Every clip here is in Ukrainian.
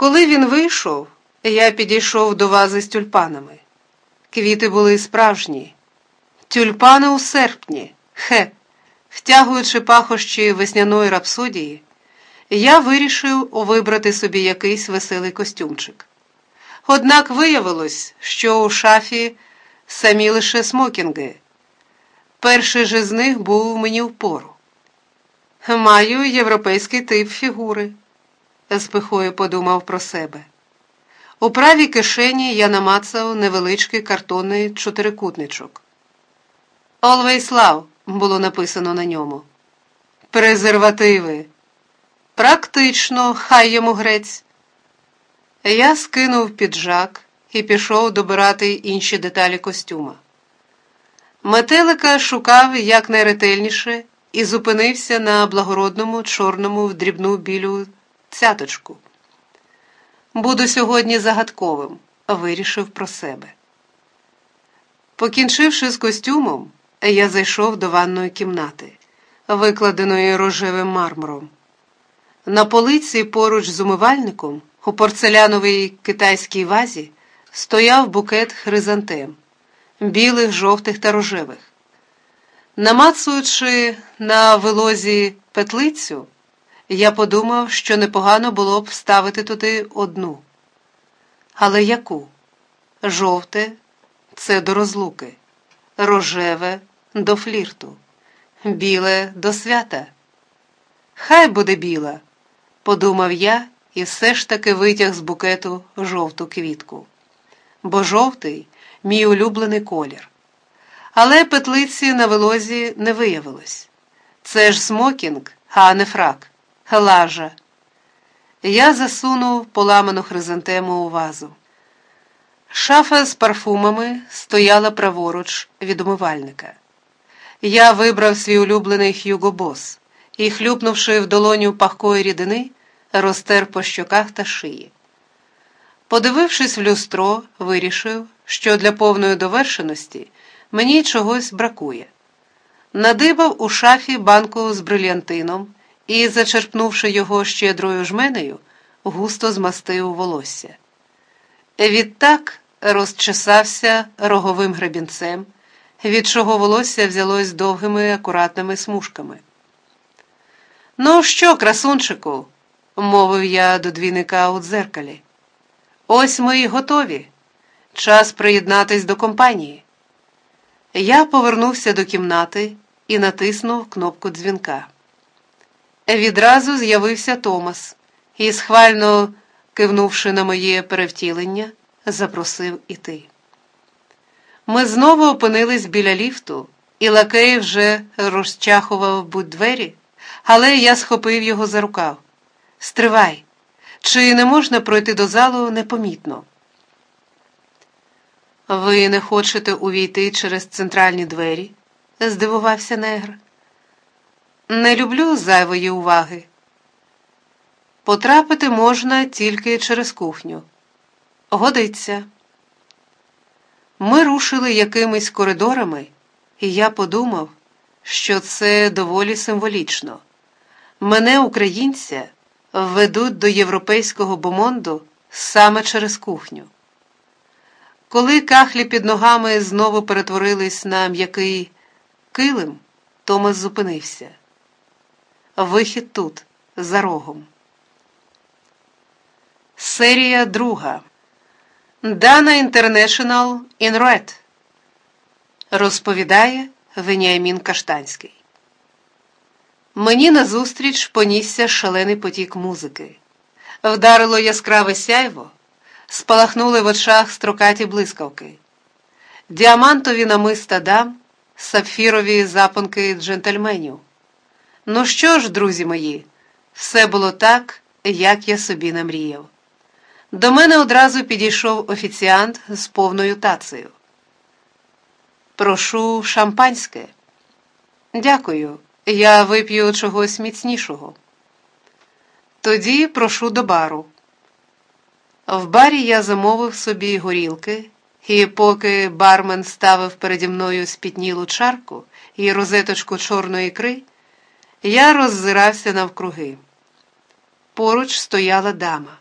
Коли він вийшов, я підійшов до вази з тюльпанами. Квіти були справжні, тюльпани у серпні, хе, втягуючи пахощі весняної рапсодії, я вирішив вибрати собі якийсь веселий костюмчик. Однак виявилось, що у шафі самі лише смокінги. Перший же з них був мені впору. Маю європейський тип фігури, з пихою подумав про себе. У правій кишені я намацав невеличкий картонний чотирикутничок. Always love було написано на ньому. Презервативи. Практично, хай йому грець. Я скинув піджак і пішов добирати інші деталі костюма. Метелика шукав якнайретельніше і зупинився на благородному чорному в дрібну білю цяточку. Буду сьогодні загадковим, вирішив про себе. Покінчивши з костюмом, я зайшов до ванної кімнати, викладеної рожевим мармуром. На полиці поруч з умивальником у порцеляновій китайській вазі стояв букет хризантем, білих, жовтих та рожевих. Намацуючи на вилозі петлицю, я подумав, що непогано було б вставити туди одну. Але яку? Жовте це до розлуки, рожеве до флірту, біле до свята. Хай буде біла, подумав я і все ж таки витяг з букету жовту квітку. Бо жовтий мій улюблений колір. Але петлиці на вилозі не виявилось. Це ж смокінг, а не фрак, лажа. Я засунув поламану хризантему у вазу. Шафа з парфумами стояла праворуч від умивальника. Я вибрав свій улюблений Хьюго Бос і, хлюпнувши в долоню пахкої рідини, розтер по щоках та шиї. Подивившись в люстро, вирішив, що для повної довершеності мені чогось бракує. Надибав у шафі банку з брильянтином і, зачерпнувши його щедрою жменею, густо змастив волосся. Відтак розчесався роговим гребінцем, від чого волосся взялось довгими акуратними смужками. Ну що, красунчику, мовив я до двійника у дзеркалі. Ось ми й готові. Час приєднатись до компанії. Я повернувся до кімнати і натиснув кнопку дзвінка. Відразу з'явився Томас і, схвально кивнувши на моє перевтілення, запросив іти. Ми знову опинились біля ліфту, і лакей вже розчахував будь двері, але я схопив його за рукав. Стривай, чи не можна пройти до залу непомітно? Ви не хочете увійти через центральні двері? здивувався негр. Не люблю зайвої уваги. Потрапити можна тільки через кухню. Годиться. Ми рушили якимись коридорами, і я подумав, що це доволі символічно. Мене, українця, ведуть до європейського бомонду саме через кухню. Коли кахлі під ногами знову перетворились на м'який килим, Томас зупинився. Вихід тут, за рогом. Серія друга. Дана Інтернешнл Інрует. Розповідає Веніамін Каштанський. Мені назустріч понісся шалений потік музики. Вдарило яскраве сяйво, спалахнули в очах строкаті блискавки, діамантові намиста дам, сапфірові запонки джентльменів. Ну що ж, друзі мої, все було так, як я собі намріяв. До мене одразу підійшов офіціант з повною тацею. Прошу шампанське. Дякую. Я вип'ю чогось міцнішого. Тоді прошу до бару. В барі я замовив собі горілки, і поки бармен ставив переді мною спітнілу чарку і розеточку чорної ікри, я роззирався навкруги. Поруч стояла дама.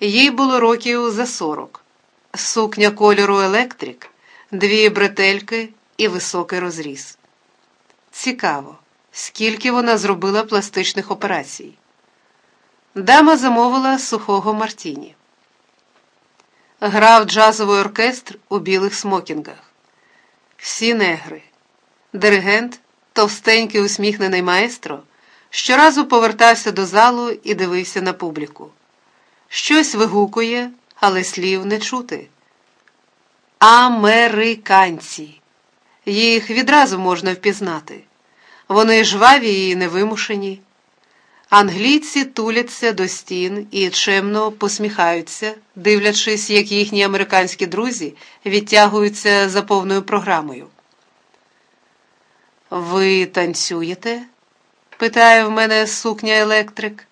Їй було років за сорок, сукня кольору електрик, дві бретельки і високий розріз. Цікаво, скільки вона зробила пластичних операцій. Дама замовила сухого Мартіні. Грав джазовий оркестр у білих смокінгах. Всі негри. Диригент, товстенький усміхнений маестро, щоразу повертався до залу і дивився на публіку. Щось вигукує, але слів не чути. Американці. Їх відразу можна впізнати. Вони жваві і невимушені. Англійці туляться до стін і чемно посміхаються, дивлячись, як їхні американські друзі відтягуються за повною програмою. Ви танцюєте? питає в мене сукня електрик.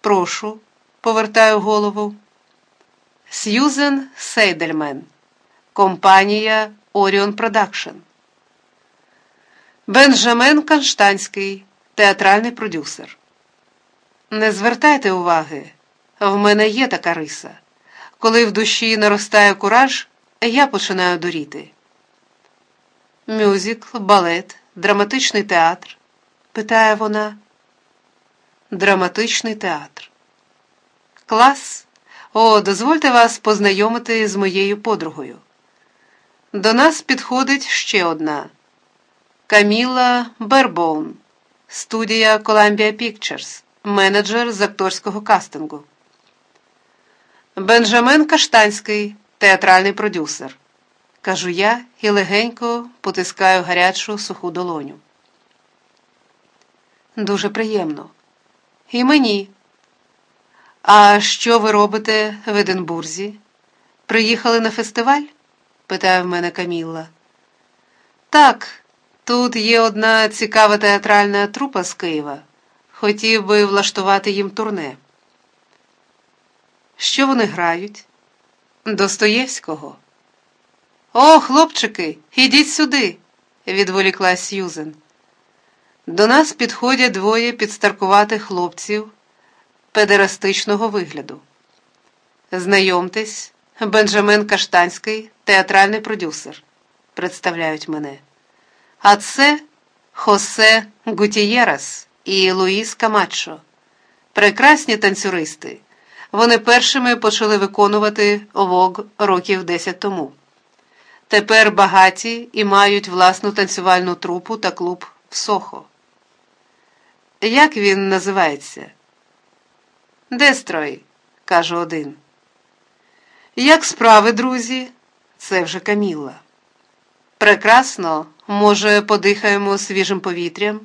Прошу, повертаю голову. Сьюзен Сейдельмен, компанія Оріон Продакшн. Бенджамен Каштанський, театральний продюсер. Не звертайте уваги, в мене є така риса. Коли в душі наростає кураж, я починаю дуріти. Мюзикл, балет, драматичний театр? питає вона. Драматичний театр. Клас. О, дозвольте вас познайомити з моєю подругою. До нас підходить ще одна Каміла Бербоун, студія Columbia Pictures, менеджер з акторського кастингу. Бенджамен Каштанський, театральний продюсер. Кажу я і легенько потискаю гарячу суху долоню. Дуже приємно. І мені. А що ви робите в Единбурзі? Приїхали на фестиваль? питає в мене Камілла. Так, тут є одна цікава театральна трупа з Києва. Хотів би влаштувати їм турне. Що вони грають? Достоєвського. О, хлопчики, ідіть сюди, відволікла Сьюзен. До нас підходять двоє підстаркуватих хлопців педерастичного вигляду. Знайомтесь, Бенджамен Каштанський, театральний продюсер, представляють мене. А це Хосе Гутієрас і Луїс Камачо. Прекрасні танцюристи. Вони першими почали виконувати vogue років 10 тому. Тепер багаті і мають власну танцювальну трупу та клуб в Сохо. Як він називається? Дестрой, каже один. Як справи, друзі? Це вже Камілла. Прекрасно, може, подихаємо свіжим повітрям?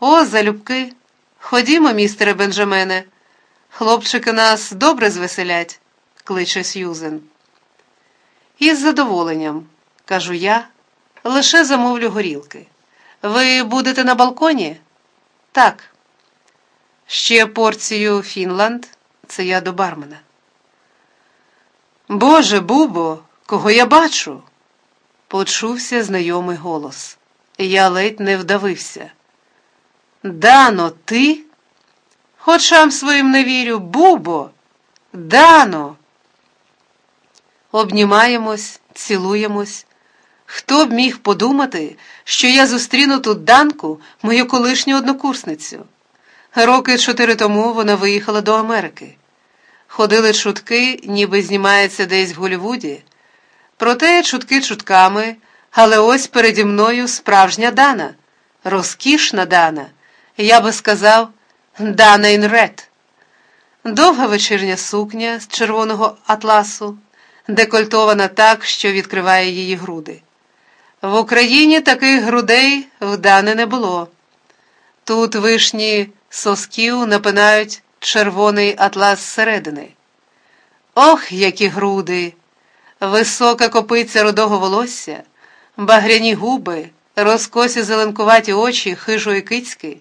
О, залюбки. Ходімо, містере Бенджамене. Хлопчики нас добре звеселять, кличе Сьюзен. Із задоволенням, кажу я, лише замовлю горілки. Ви будете на балконі? Так. Ще порцію Фінланд, це я до бармена. Боже, Бубо, кого я бачу? Почувся знайомий голос. Я ледь не вдавився. Дано, ти? Хочам своїм не вірю, Бубо, Дано. Обнімаємось, цілуємось. Хто б міг подумати, що я зустріну тут Данку, мою колишню однокурсницю? Роки чотири тому вона виїхала до Америки. Ходили чутки, ніби знімається десь в Голлівуді. Проте чутки чутками, але ось переді мною справжня Дана, розкішна Дана, я би сказав, Дана Інред. Довга вечірня сукня з червоного атласу, декольтована так, що відкриває її груди. В Україні таких грудей в Дани не було. Тут вишні сосків напинають червоний атлас зсередини. Ох, які груди! Висока копиця рудого волосся, багряні губи, розкосі зеленкуваті очі хижої кицьки,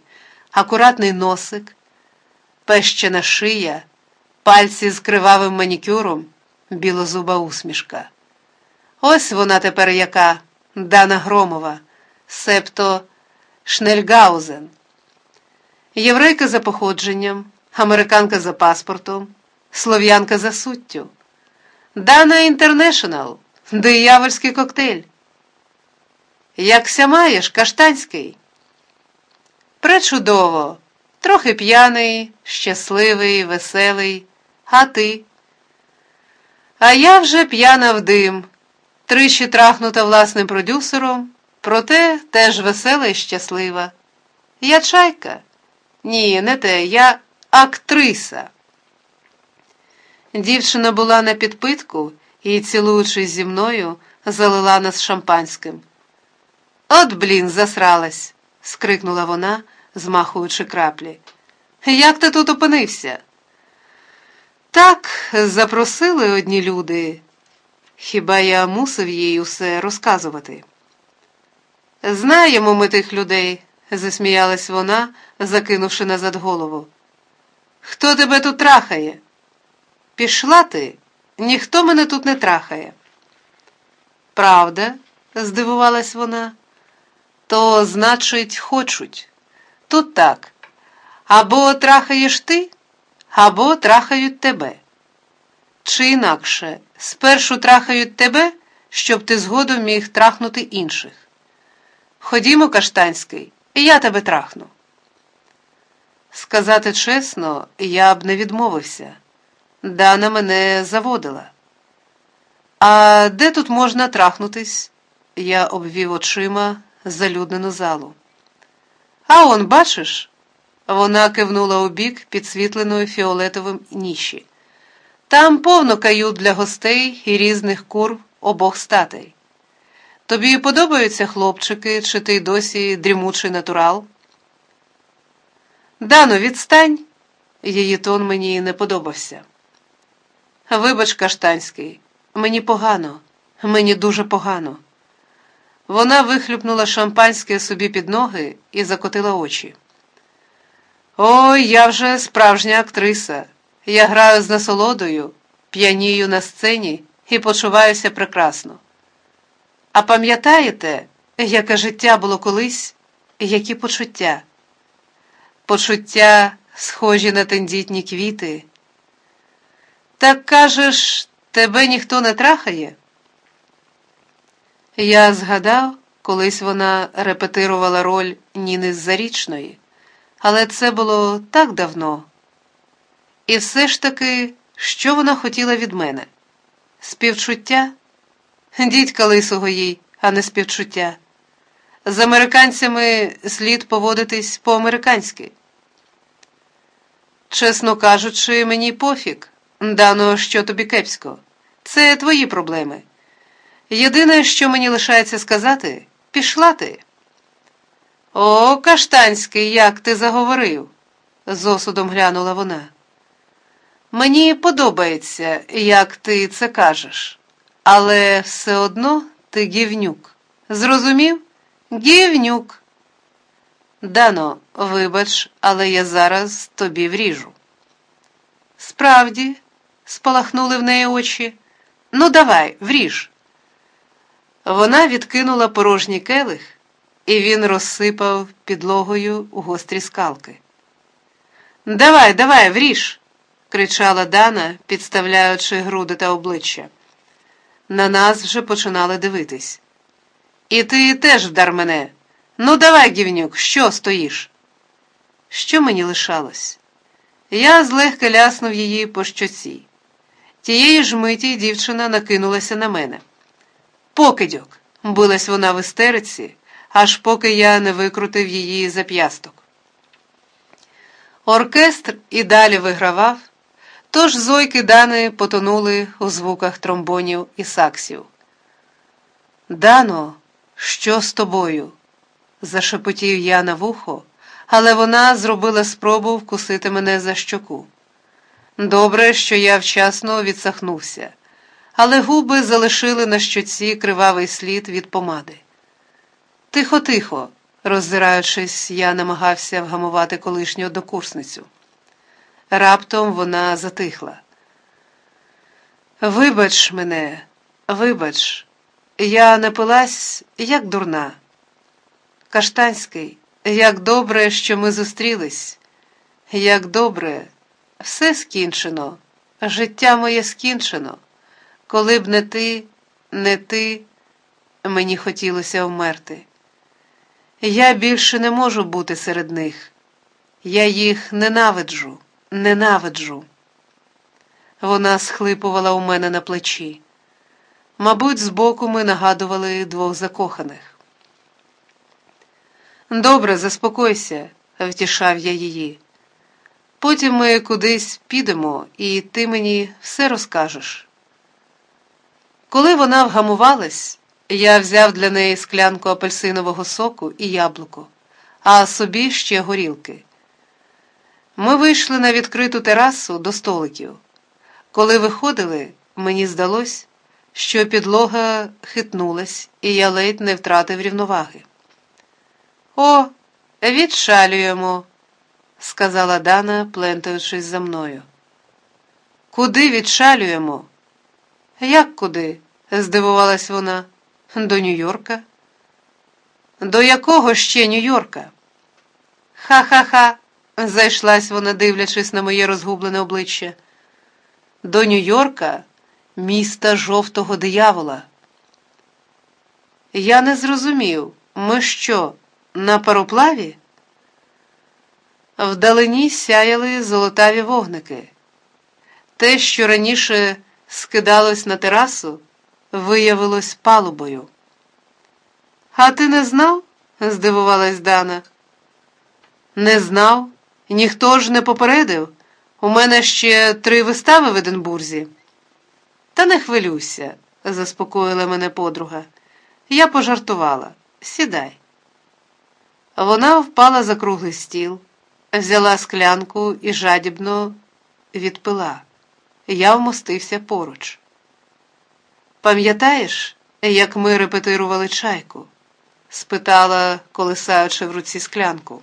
акуратний носик, пещена шия, пальці з кривавим манікюром, білозуба усмішка. Ось вона тепер яка Дана Громова, септо Шнельгаузен. Єврейка за походженням, американка за паспортом, слов'янка за суттю. Дана Інтернешнл, диявольський коктейль. Якся маєш, каштанський? Пречудово, трохи п'яний, щасливий, веселий, а ти? А я вже п'яна в дим, тричі трахнута власним продюсером, проте теж весела і щаслива. Я чайка? Ні, не те, я актриса. Дівчина була на підпитку і, цілуючись зі мною, залила нас шампанським. От, блін, засралась, скрикнула вона, змахуючи краплі. Як ти тут опинився? Так, запросили одні люди. Хіба я мусив їй усе розказувати? Знаємо ми тих людей, засміялась вона, закинувши назад голову. Хто тебе тут трахає? Пішла ти, ніхто мене тут не трахає. Правда? здивувалась вона. То, значить, хочуть. Тут так. Або трахаєш ти, або трахають тебе. Чи інакше спершу трахають тебе, щоб ти згодом міг трахнути інших. Ходімо, Каштанський, і я тебе трахну. Сказати чесно, я б не відмовився. Дана мене заводила. А де тут можна трахнутись? Я обвів очима залюднену залу. А он, бачиш? Вона кивнула у бік підсвітленої фіолетовим ніші. Там повно кают для гостей і різних кур обох статей. Тобі подобаються хлопчики, чи ти досі дрімучий натурал? Дано, відстань, її тон мені не подобався. Вибач, Каштанський, мені погано, мені дуже погано. Вона вихлюпнула шампанське собі під ноги і закотила очі. Ой, я вже справжня актриса. Я граю з насолодою, п'янію на сцені і почуваюся прекрасно. А пам'ятаєте, яке життя було колись, які почуття? Почуття схожі на тендітні квіти. Так кажеш, тебе ніхто не трахає? Я згадав, колись вона репетирувала роль Ніни Зарічної, але це було так давно. І все ж таки, що вона хотіла від мене? Співчуття? Дідька лисого їй, а не співчуття. З американцями слід поводитись по-американськи. Чесно кажучи, мені пофіг, дано, що тобі кепсько. Це твої проблеми. Єдине, що мені лишається сказати, пішла ти. О, Каштанський, як ти заговорив, з осудом глянула вона. Мені подобається, як ти це кажеш, але все одно ти гівнюк. Зрозумів? Гівнюк. Дано, вибач, але я зараз тобі вріжу. Справді, спалахнули в неї очі. Ну, давай, вріж. Вона відкинула порожній келих, і він розсипав підлогою у гострі скалки. Давай, давай, вріж, кричала Дана, підставляючи груди та обличчя. На нас вже починали дивитись. І ти теж вдар мене. Ну, давай, гівнюк, що стоїш? Що мені лишалось? Я злегка ляснув її по щоці. Тієї ж миті дівчина накинулася на мене. Покидьок, билась вона в істериці, аж поки я не викрутив її зап'ясток. Оркестр і далі вигравав, тож зойки Дани потонули у звуках тромбонів і саксів. Дано, що з тобою? зашепотів я на вухо, але вона зробила спробу вкусити мене за щоку. Добре, що я вчасно відсахнувся але губи залишили на щоці кривавий слід від помади. Тихо, тихо, роззираючись, я намагався вгамувати колишню однокурсницю. Раптом вона затихла. Вибач мене, вибач, я напилась, як дурна. Каштанський, як добре, що ми зустрілись, як добре, Все скінчено, життя моє скінчено. Коли б не ти, не ти, мені хотілося вмерти. Я більше не можу бути серед них. Я їх ненавиджу, ненавиджу. Вона схлипувала у мене на плечі. Мабуть, збоку ми нагадували двох закоханих. Добре, заспокойся, втішав я її. Потім ми кудись підемо, і ти мені все розкажеш. Коли вона вгамувалась, я взяв для неї склянку апельсинового соку і яблуко, а собі ще горілки. Ми вийшли на відкриту терасу до столиків. Коли виходили, мені здалось, що підлога хитнулась, і я ледь не втратив рівноваги. О, відшалюємо, сказала Дана, плентаючись за мною. Куди відшалюємо? Як куди? здивувалась вона. До Нью-Йорка? До якого ще Нью-Йорка? Ха-ха-ха, зайшлась вона, дивлячись на моє розгублене обличчя. До Нью-Йорка, міста жовтого диявола. Я не зрозумів, ми що, на пароплаві? Вдалині сяяли золотаві вогники. Те, що раніше скидалось на терасу, виявилось палубою. А ти не знав? здивувалась Дана. Не знав, ніхто ж не попередив. У мене ще три вистави в Единбурзі. Та не хвилюйся, заспокоїла мене подруга. Я пожартувала. Сідай. Вона впала за круглий стіл, взяла склянку і жадібно відпила. Я вмостився поруч. Пам'ятаєш, як ми репетирували чайку? спитала, колисаючи в руці склянку.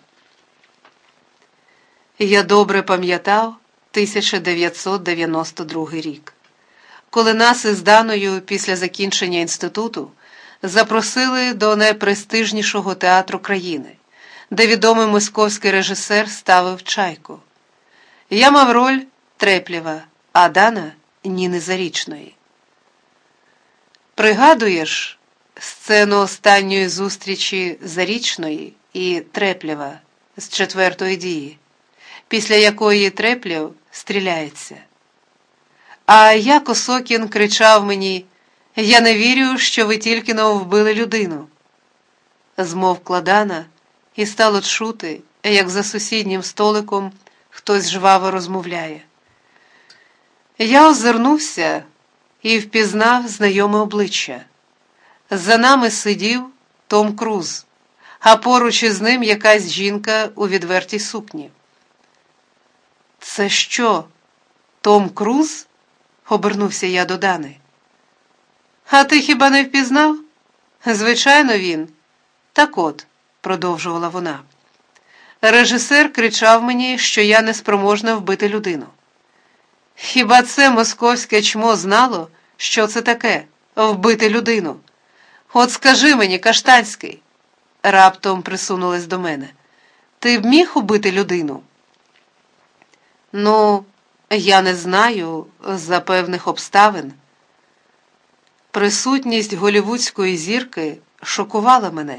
Я добре пам'ятав 1992 рік, коли нас із Даною після закінчення інституту запросили до найпрестижнішого театру країни, де відомий московський режисер ставив чайку. Я мав роль Треплєва, а Дана Ніни Зарічної. Пригадуєш сцену останньої зустрічі Зарічної і Треплєва з четвертої дії, після якої Треплєв стріляється. А я Косокін кричав мені Я не вірю, що ви тільки но вбили людину. Змовкла Дана, і стало чути, як за сусіднім столиком хтось жваво розмовляє. Я озирнувся і впізнав знайоме обличчя. За нами сидів Том Круз, а поруч із ним якась жінка у відвертій сукні. Це що, Том Круз? обернувся я до Дани. А ти хіба не впізнав? Звичайно, він. Так от, продовжувала вона. Режисер кричав мені, що я неспроможна вбити людину. Хіба це московське чмо знало, що це таке вбити людину? От скажи мені, Каштанський, раптом присунулась до мене, ти б міг убити людину? Ну, я не знаю за певних обставин. Присутність голівудської зірки шокувала мене,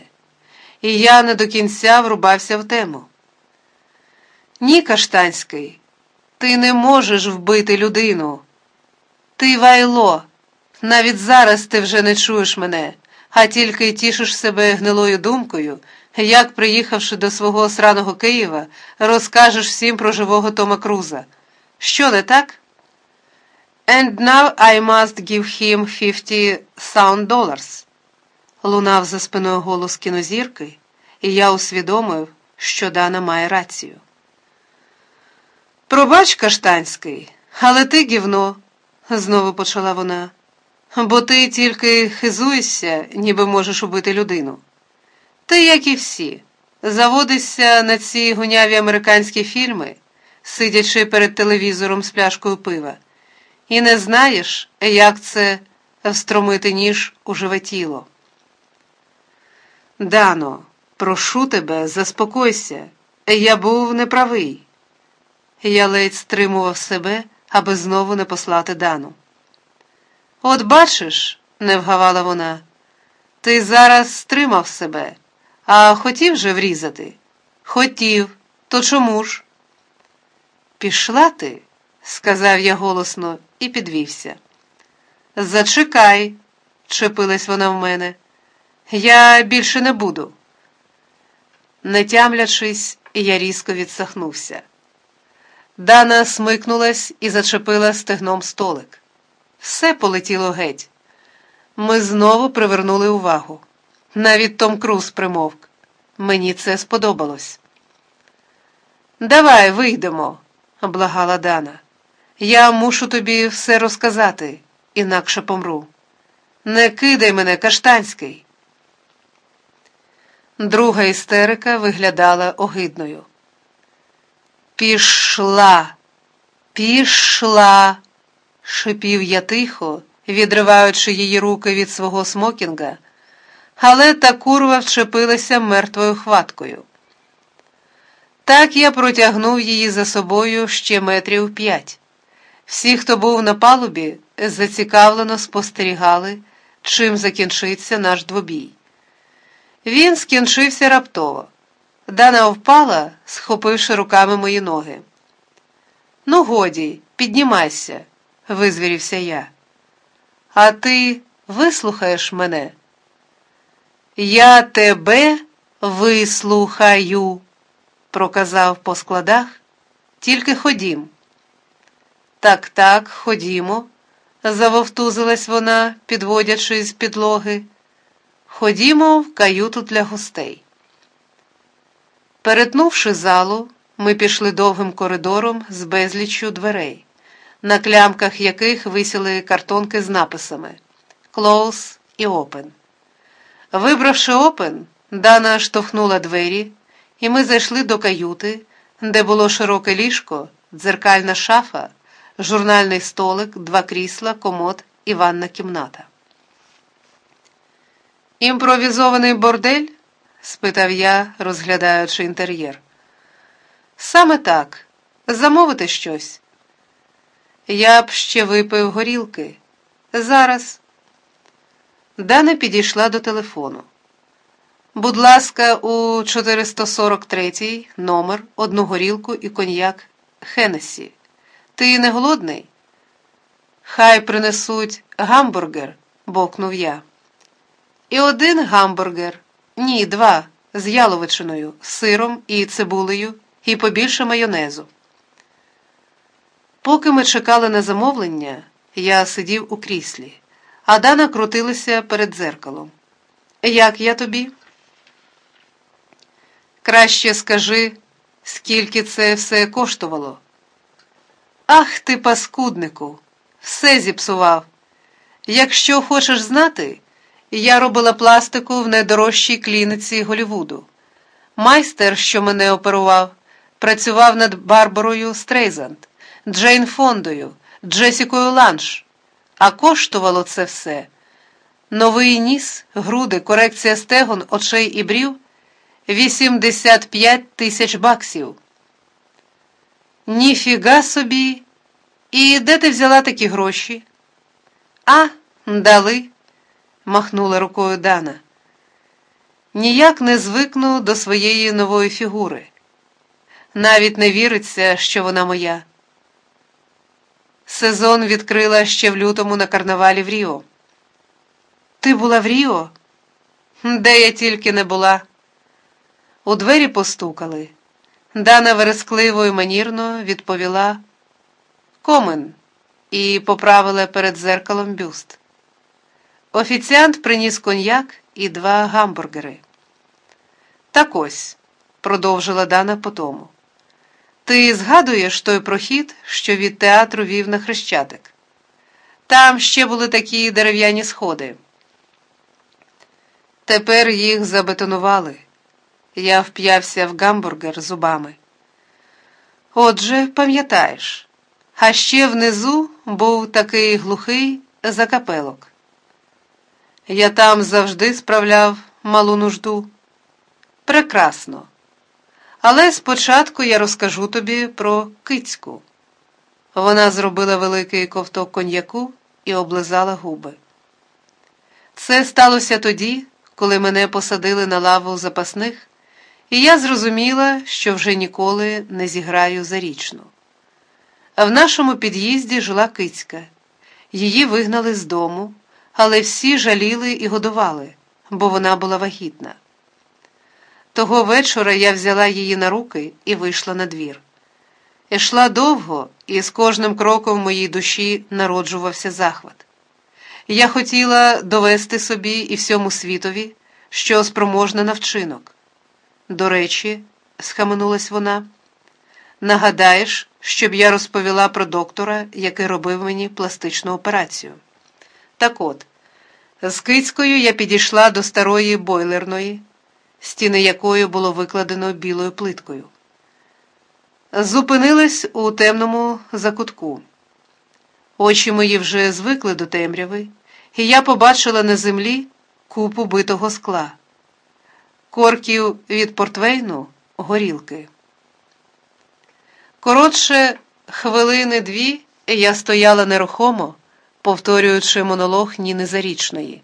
і я не до кінця врубався в тему. Ні, Каштанський, ти не можеш вбити людину. Ти вайло, навіть зараз ти вже не чуєш мене, а тільки тішиш себе гнилою думкою, як, приїхавши до свого сраного Києва, розкажеш всім про живого Тома Круза. Що не так? And now I must give him fifty sound dollars. Лунав за спиною голос кінозірки, і я усвідомив, що Дана має рацію. Пробач, Каштанський, але ти гівно, знову почала вона, бо ти тільки хизуєшся, ніби можеш убити людину. Ти, як і всі, заводишся на ці гуняві американські фільми, сидячи перед телевізором з пляшкою пива, і не знаєш, як це встромити ніж у живе тіло. Дано, прошу тебе, заспокойся, я був неправий. Я ледь стримував себе, аби знову не послати Дану. От бачиш, не вгавала вона, ти зараз стримав себе, а хотів же врізати? Хотів, то чому ж? Пішла ти, сказав я голосно і підвівся. Зачекай, чепилась вона в мене. Я більше не буду. Не тямлячись, я різко відсахнувся. Дана смикнулась і зачепила стегном столик. Все полетіло геть. Ми знову привернули увагу. Навіть Том Круз примовк. Мені це сподобалось. Давай вийдемо, благала Дана. Я мушу тобі все розказати, інакше помру. Не кидай мене, Каштанський. Друга істерика виглядала огидною. Пішла, пішла, шипів я тихо, відриваючи її руки від свого смокінга, але та курва вчепилася мертвою хваткою. Так я протягнув її за собою ще метрів п'ять. Всі, хто був на палубі, зацікавлено спостерігали, чим закінчиться наш двобій. Він скінчився раптово. Дана впала, схопивши руками мої ноги. Ну, годі, піднімайся, визвірівся я. А ти вислухаєш мене? Я тебе вислухаю, проказав по складах, тільки ходім. Так, так, ходімо, завовтузилась вона, підводячи з підлоги. Ходімо в каюту для гостей. Перетнувши залу, ми пішли довгим коридором з безліччю дверей, на клямках яких висіли картонки з написами Close і Open. Вибравши Open, Дана штовхнула двері, і ми зайшли до каюти, де було широке ліжко, дзеркальна шафа, журнальний столик, два крісла, комод і ванна кімната. Імпровізований бордель? Спитав я, розглядаючи інтер'єр. Саме так. Замовити щось. Я б ще випив горілки. Зараз. Дана підійшла до телефону. Будь ласка, у 443 номер одну горілку і коньяк Хеннесі. Ти не голодний? Хай принесуть гамбургер, бокнув я. І один гамбургер, ні, два, з яловичиною, сиром і цибулею, і побільше майонезу. Поки ми чекали на замовлення, я сидів у кріслі, а Дана крутилася перед дзеркалом. Як я тобі? Краще скажи, скільки це все коштувало. Ах ти, паскуднику, все зіпсував. Якщо хочеш знати, я робила пластику в найдорожчій клініці Голівуду. Майстер, що мене оперував, працював над Барбарою Стрейзанд, Джейн Фондою, Джесікою Ланш, а коштувало це все. Новий ніс, груди, корекція стегон, очей і брів 85 тисяч баксів. Ніфіга собі. І де ти взяла такі гроші? А, дали махнула рукою Дана. Ніяк не звикну до своєї нової фігури. Навіть не віриться, що вона моя. Сезон відкрила ще в лютому на карнавалі в Ріо. Ти була в Ріо? Де я тільки не була. У двері постукали. Дана верескливо і манірно відповіла Комен і поправила перед зеркалом бюст. Офіціант приніс коньяк і два гамбургери. Так ось, продовжила Дана потому. Ти згадуєш той прохід, що від театру вів на Хрещатик? Там ще були такі дерев'яні сходи. Тепер їх забетонували. Я вп'явся в гамбургер зубами. Отже, пам'ятаєш, а ще внизу був такий глухий закапелок. Я там завжди справляв малу нужду. Прекрасно. Але спочатку я розкажу тобі про кицьку. Вона зробила великий ковток коньяку і облизала губи. Це сталося тоді, коли мене посадили на лаву запасних, і я зрозуміла, що вже ніколи не зіграю зарічну. В нашому під'їзді жила кицька. Її вигнали з дому, але всі жаліли і годували, бо вона була вагітна. Того вечора я взяла її на руки і вийшла на двір. Ішла довго, і з кожним кроком в моїй душі народжувався захват. Я хотіла довести собі і всьому світові, що спроможна на вчинок. До речі, схаменулась вона, нагадаєш, щоб я розповіла про доктора, який робив мені пластичну операцію. Так от, з кицькою я підійшла до старої бойлерної, стіни якої було викладено білою плиткою. Зупинилась у темному закутку. Очі мої вже звикли до темряви, і я побачила на землі купу битого скла, корків від портвейну горілки. Коротше, хвилини дві я стояла нерухомо, повторюючи монолог Ніни Зарічної.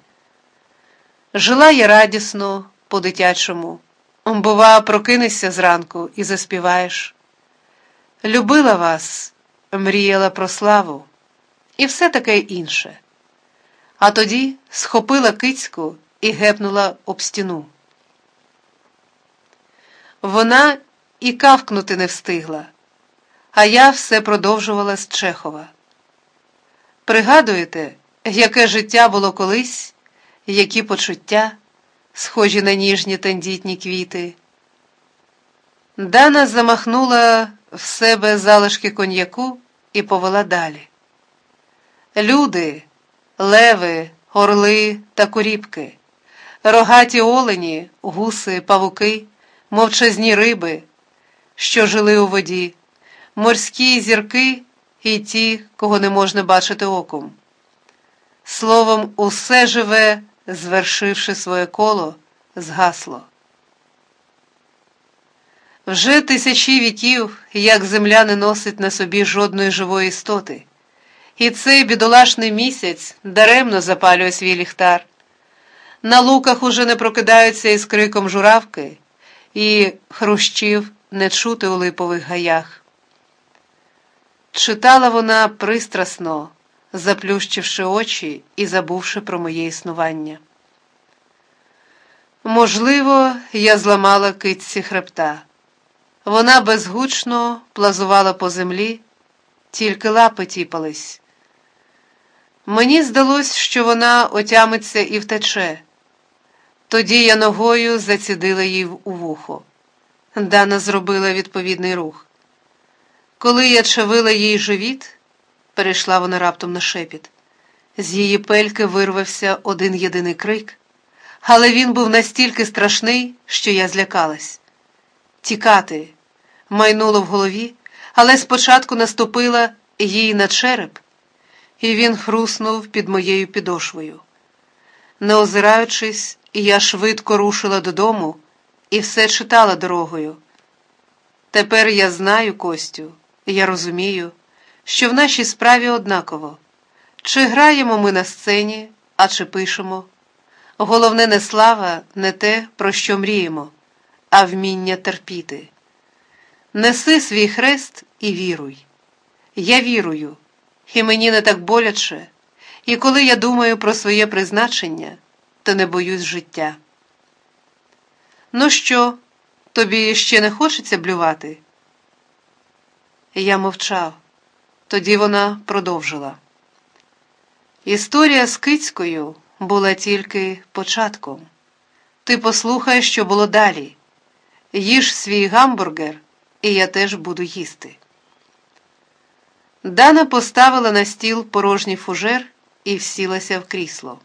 Жила я радісно, по-дитячому. Бува, прокинешся зранку і заспіваєш. Любила вас, мріяла про славу і все таке інше. А тоді схопила кицьку і гепнула об стіну. Вона і кавкнути не встигла, а я все продовжувала з Чехова. Пригадуєте, яке життя було колись, які почуття, схожі на ніжні тендітні квіти? Дана замахнула в себе залишки коньяку і повела далі. Люди, леви, орли та куріпки, рогаті олені, гуси, павуки, мовчазні риби, що жили у воді, морські зірки і ті, кого не можна бачити оком. Словом, усе живе, звершивши своє коло, згасло. Вже тисячі віків, як земля не носить на собі жодної живої істоти, і цей бідолашний місяць даремно запалює свій ліхтар. На луках уже не прокидаються із криком журавки, і хрущів не чути у липових гаях. Читала вона пристрасно, заплющивши очі і забувши про моє існування. Можливо, я зламала китці хребта. Вона безгучно плазувала по землі, тільки лапи тіпались. Мені здалось, що вона отямиться і втече. Тоді я ногою зацідила їй у вухо. Дана зробила відповідний рух. Коли я чавила їй живіт, перейшла вона раптом на шепіт. З її пельки вирвався один єдиний крик, але він був настільки страшний, що я злякалась. Тікати майнуло в голові, але спочатку наступила їй на череп, і він хруснув під моєю підошвою. Не озираючись, я швидко рушила додому і все читала дорогою. Тепер я знаю Костю, я розумію, що в нашій справі однаково, чи граємо ми на сцені, а чи пишемо. Головне не слава, не те, про що мріємо, а вміння терпіти. Неси свій хрест і віруй. Я вірую, і мені не так боляче, і коли я думаю про своє призначення, то не боюсь життя. Ну що, тобі ще не хочеться блювати? Я мовчав. Тоді вона продовжила. Історія з кицькою була тільки початком. Ти послухай, що було далі. Їж свій гамбургер і я теж буду їсти. Дана поставила на стіл порожній фужер і всілася в крісло.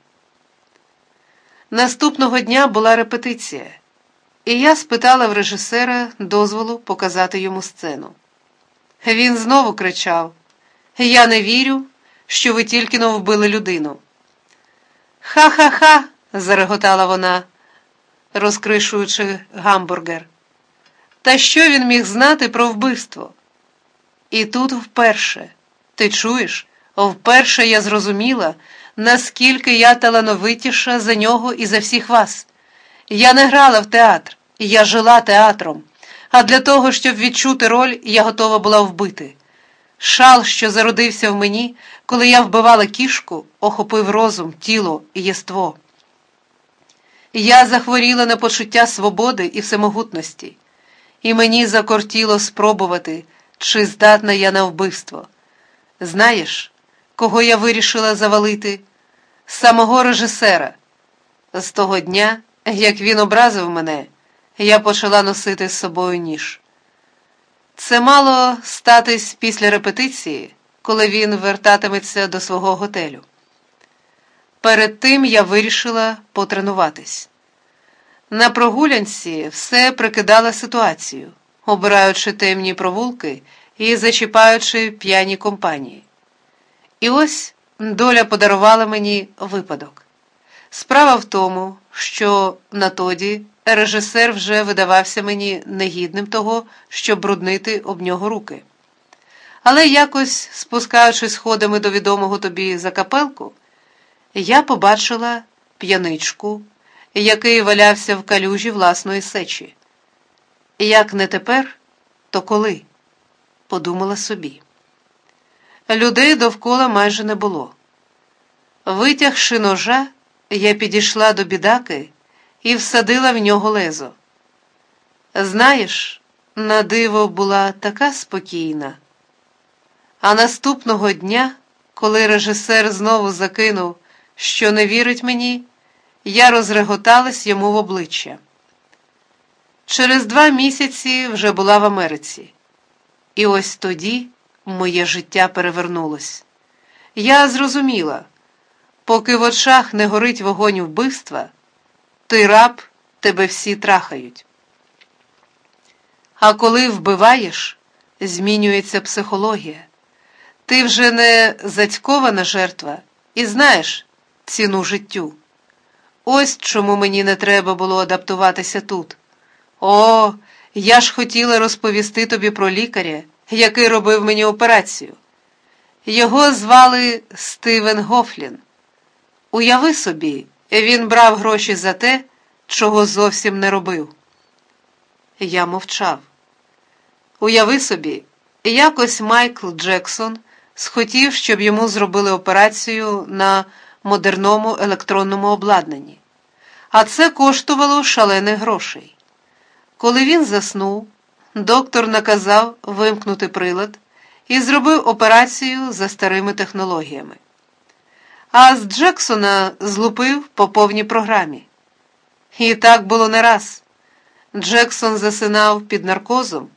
Наступного дня була репетиція, і я спитала в режисера дозволу показати йому сцену. Він знову кричав: Я не вірю, що ви тільки но вбили людину. Ха-ха-ха, зареготала вона, розкришуючи гамбургер. Та що він міг знати про вбивство? І тут вперше, ти чуєш, вперше я зрозуміла, наскільки я талановитіша за нього і за всіх вас. Я не грала в театр, я жила театром, а для того, щоб відчути роль, я готова була вбити. Шал, що зародився в мені, коли я вбивала кішку, охопив розум, тіло і єство. Я захворіла на почуття свободи і всемогутності, і мені закортіло спробувати, чи здатна я на вбивство. Знаєш, кого я вирішила завалити? Самого режисера. З того дня, як він образив мене, я почала носити з собою ніж. Це мало статись після репетиції, коли він вертатиметься до свого готелю. Перед тим я вирішила потренуватись. На прогулянці все прикидала ситуацію, обираючи темні провулки і зачіпаючи п'яні компанії. І ось доля подарувала мені випадок. Справа в тому, що на тоді режисер вже видавався мені негідним того, щоб бруднити об нього руки. Але якось, спускаючись сходами до відомого тобі закапелку, я побачила п'яничку, який валявся в калюжі власної сечі. Як не тепер, то коли? подумала собі. Людей довкола майже не було. Витягши ножа, я підійшла до бідаки і всадила в нього лезо. Знаєш, на диво була така спокійна. А наступного дня, коли режисер знову закинув, що не вірить мені, я розреготалась йому в обличчя. Через два місяці вже була в Америці. І ось тоді моє життя перевернулось. Я зрозуміла, поки в очах не горить вогонь вбивства, ти раб, тебе всі трахають. А коли вбиваєш, змінюється психологія. Ти вже не зацькована жертва і знаєш ціну життю. Ось чому мені не треба було адаптуватися тут. О, я ж хотіла розповісти тобі про лікаря, який робив мені операцію. Його звали Стивен Гофлін. Уяви собі, він брав гроші за те, чого зовсім не робив. Я мовчав. Уяви собі, якось Майкл Джексон схотів, щоб йому зробили операцію на модерному електронному обладнанні, а це коштувало шалених грошей. Коли він заснув, доктор наказав вимкнути прилад і зробив операцію за старими технологіями. А з Джексона злупив по повній програмі. І так було не раз. Джексон засинав під наркозом.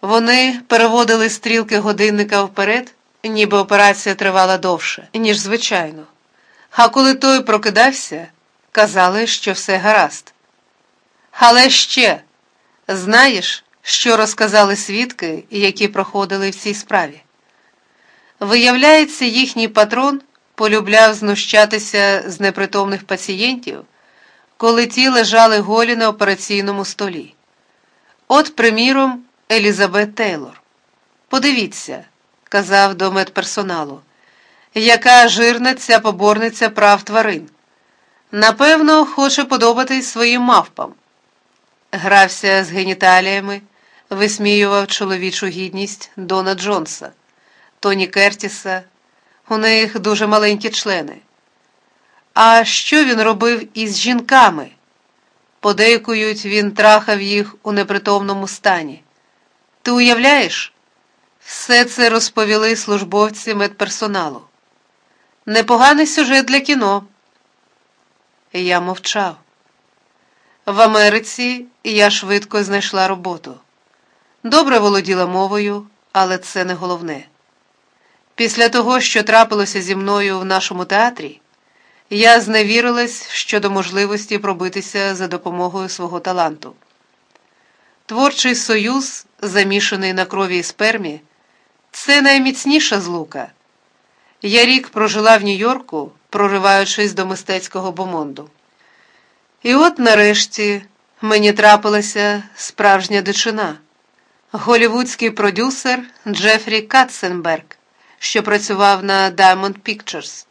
Вони переводили стрілки годинника вперед, ніби операція тривала довше, ніж звичайно. А коли той прокидався, казали, що все гаразд. Але ще знаєш, що розказали свідки, які проходили в цій справі? Виявляється, їхній патрон полюбляв знущатися з непритомних пацієнтів, коли ті лежали голі на операційному столі. От, приміром, Елізабет Тейлор. Подивіться, казав до медперсоналу, яка жирна ця поборниця прав тварин. Напевно, хоче подобатись своїм мавпам. Грався з геніталіями, висміював чоловічу гідність Дона Джонса, Тоні Кертіса. У них дуже маленькі члени. А що він робив із жінками? Подейкують, він трахав їх у непритомному стані. Ти уявляєш? Все це розповіли службовці медперсоналу. Непоганий сюжет для кіно. Я мовчав. В Америці я швидко знайшла роботу. Добре володіла мовою, але це не головне. Після того, що трапилося зі мною в нашому театрі, я зневірилась щодо можливості пробитися за допомогою свого таланту. Творчий союз, замішаний на крові і спермі, це найміцніша злука. Я рік прожила в Нью-Йорку, прориваючись до мистецького бомонду. І от нарешті мені трапилася справжня дичина. Голівудський продюсер Джефрі Катценберг, що працював на Diamond Pictures.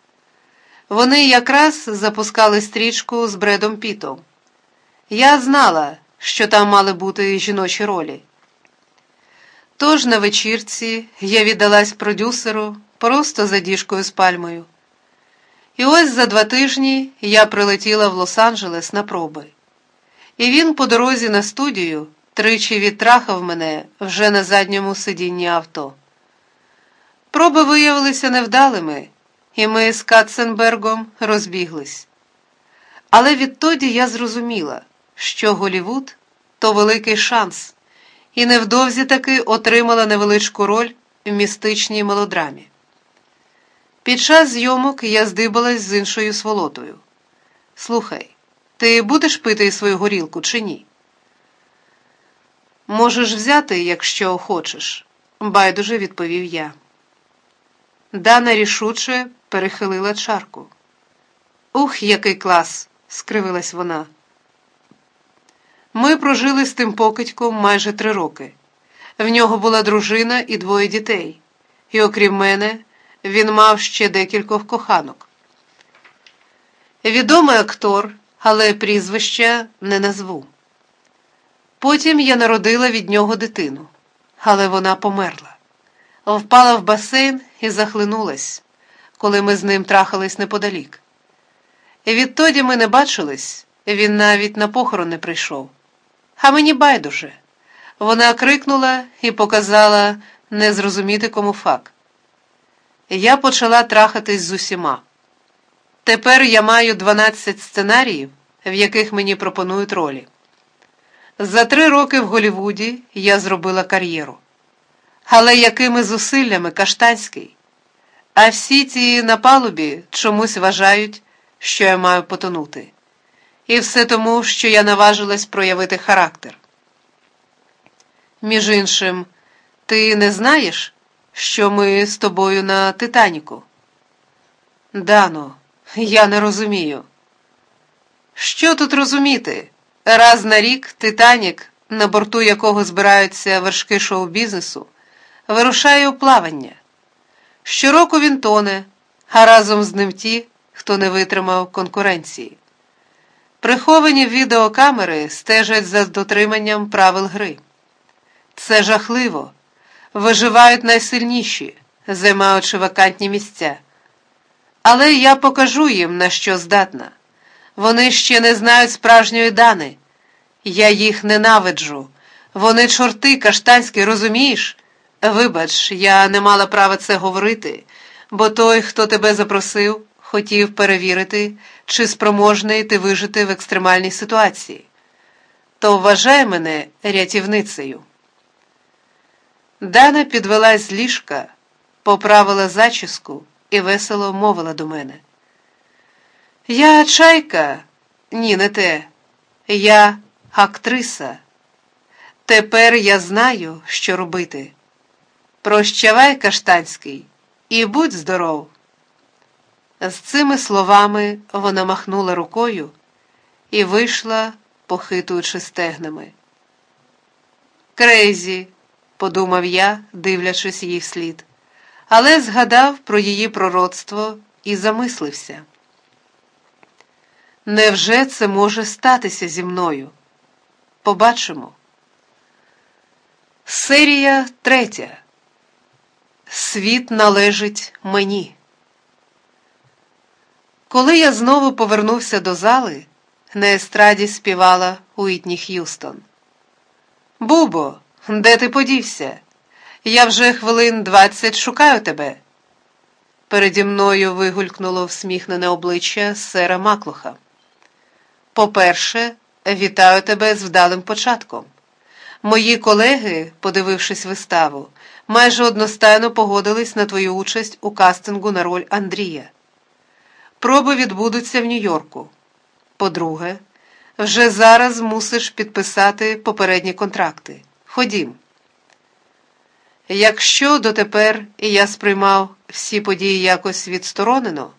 Вони якраз запускали стрічку з Бредом Пітом. Я знала, що там мали бути жіночі ролі. Тож на вечірці я віддалась продюсеру просто за діжкою з пальмою. І ось за два тижні я прилетіла в Лос-Анджелес на проби. І він по дорозі на студію тричі відтрахав мене вже на задньому сидінні авто. Проби виявилися невдалими, і ми з Катценбергом розбіглись. Але відтоді я зрозуміла, що Голівуд то великий шанс, і невдовзі таки отримала невеличку роль в містичній мелодрамі. Під час зйомок я здибалась з іншою сволотою. Слухай, ти будеш пити свою горілку чи ні? Можеш взяти, якщо хочеш, байдуже відповів я. Дана рішуче перехилила чарку. Ух, який клас! скривилась вона. Ми прожили з тим покидьком майже три роки. В нього була дружина і двоє дітей, і, окрім мене, він мав ще декількох коханок. Відомий актор, але прізвища не назву. Потім я народила від нього дитину, але вона померла. Впала в басейн і захлинулась, коли ми з ним трахались неподалік. Відтоді ми не бачились, він навіть на похорон не прийшов. А мені байдуже. Вона крикнула і показала не зрозуміти кому факт. Я почала трахатись з усіма. Тепер я маю 12 сценаріїв, в яких мені пропонують ролі. За три роки в Голівуді я зробила кар'єру. Але якими зусиллями Каштанський? А всі ці на палубі чомусь вважають, що я маю потонути. І все тому, що я наважилась проявити характер. Між іншим, ти не знаєш, що ми з тобою на Титаніку? Дано, я не розумію. Що тут розуміти? Раз на рік Титанік, на борту якого збираються вершки шоу-бізнесу, вирушає у плавання. Щороку він тоне, а разом з ним ті, хто не витримав конкуренції. Приховані відеокамери стежать за дотриманням правил гри. Це жахливо. Виживають найсильніші, займаючи вакантні місця. Але я покажу їм, на що здатна. Вони ще не знають справжньої дани. Я їх ненавиджу. Вони чорти каштанські, розумієш? Вибач, я не мала права це говорити, бо той, хто тебе запросив, хотів перевірити, чи спроможний ти вижити в екстремальній ситуації. То вважай мене рятівницею. Дана підвелась з ліжка, поправила зачіску і весело мовила до мене. Я чайка, ні, не те. Я актриса. Тепер я знаю, що робити. Прощавай, Каштанський, і будь здоров. З цими словами вона махнула рукою і вийшла, похитуючи стегнами. Крейзі, подумав я, дивлячись їй вслід, але згадав про її пророцтво і замислився. Невже це може статися зі мною? Побачимо. Серія третя. Світ належить мені. Коли я знову повернувся до зали, на естраді співала Уітні Х'юстон. Бубо, де ти подівся? Я вже хвилин двадцять шукаю тебе. Переді мною вигулькнуло всміхнене обличчя сера Маклуха. По-перше, вітаю тебе з вдалим початком. Мої колеги, подивившись виставу, майже одностайно погодились на твою участь у кастингу на роль Андрія. Проби відбудуться в Нью-Йорку. По-друге, вже зараз мусиш підписати попередні контракти. Ходім. Якщо дотепер я сприймав всі події якось відсторонено,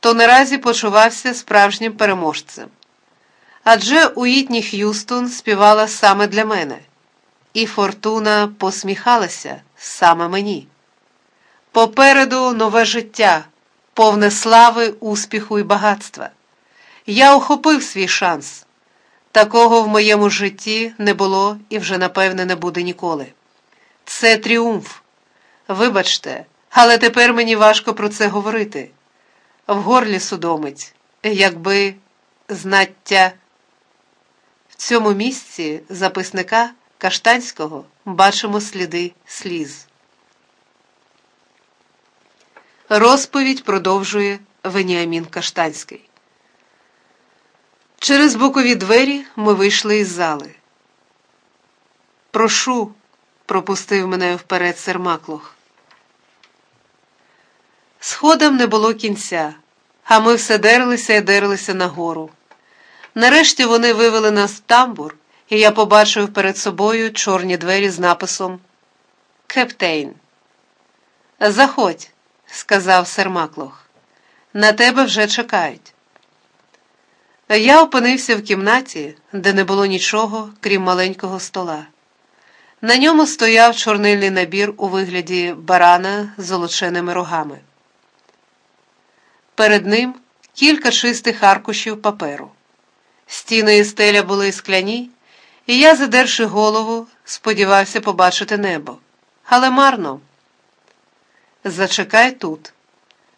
то наразі почувався справжнім переможцем. Адже Уітні Х'юстон співала саме для мене, і фортуна посміхалася саме мені. Попереду нове життя, повне слави, успіху і багатства. Я охопив свій шанс. Такого в моєму житті не було і вже, напевне, не буде ніколи. Це тріумф. Вибачте, але тепер мені важко про це говорити. В горлі судомить, якби знаття. В цьому місці записника Каштанського бачимо сліди сліз. Розповідь продовжує Веніамін Каштанський. Через бокові двері ми вийшли із зали. Прошу, пропустив мене вперед Сермаклох. Сходам не було кінця, а ми все дерлися і дерлися нагору. Нарешті вони вивели нас в тамбур, і я побачив перед собою чорні двері з написом Кептейн. Заходь, сказав Сермаклох. На тебе вже чекають. Я опинився в кімнаті, де не було нічого, крім маленького стола. На ньому стояв чорнильний набір у вигляді барана з золоченими рогами. Перед ним кілька чистих аркушів паперу. Стіни і стеля були скляні, і я, задерши голову, сподівався побачити небо. Але марно. Зачекай тут.